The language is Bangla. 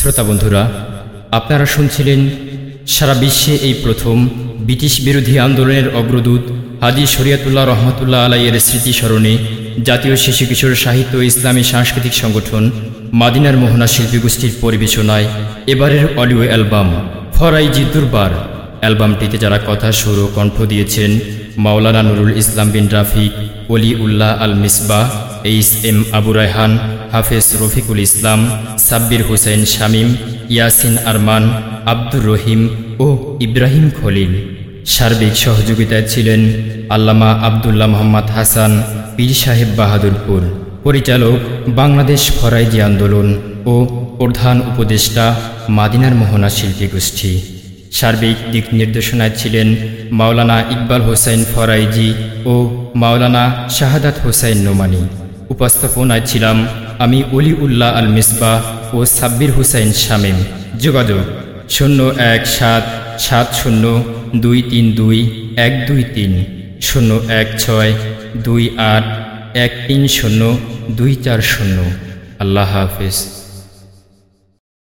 শ্রোতা বন্ধুরা, আপনারা শুনছিলেন সারা বিশ্বে এই প্রথম ব্রিটিশ বিরোধী আন্দোলনের অগ্রদূত হাজি শরিয়াতুল্লাহ রহমতুল্লাহ আলাইয়ের স্মৃতিস্মরণে জাতীয় শিশু কিশোর সাহিত্য ইসলামী সাংস্কৃতিক সংগঠন মাদিনার মোহনা শিল্পী গোষ্ঠীর পরিবেশনায় এবারের অডিও অ্যালবাম ফরাই জিদ্দুরবার অ্যালবামটিতে যারা কথা, সুর ও কণ্ঠ দিয়েছেন মাওলানা নুরুল ইসলাম বিন রাফিক অলি উল্লাহ আল মিসবাহ এইস এম আবু রায়হান হাফেজ রফিকুল ইসলাম, সাব্বির হুসেন শামীম, ইয়াসিন আরমান, আব্দুর রহিম ও ইব্রাহিম খলিল। সার্বিক সহযোগিতায় ছিলেন আল্লামা আবদুল্লাহ মোহাম্মদ হাসান, পীর সাহেব বাহাদুরপুর। পরিচালক বাংলাদেশ ফরাইজি আন্দোলন ও প্রধান উপদেষ্টা মাদিনার মোহনা শিল্পী গোষ্ঠী। সার্বিক দিক নির্দেশনায় ছিলেন মাওলানা ইকবাল হোসেন ফরাইজি ও মাওলানা শাহাদাত হোসেন নোমানি। উপস্থাপনায় ছিলাম আমি অলি উল্লাহ আল মিসবা ও সাব্বির হুসাইন শামীম। যোগাযোগ শূন্য এক সাত সাত শূন্য দুই তিন দুই এক দুই তিন, শূন্য এক ছয় দুই আট এক তিন শূন্য দুই চার শূন্য। আল্লাহ হাফিজ।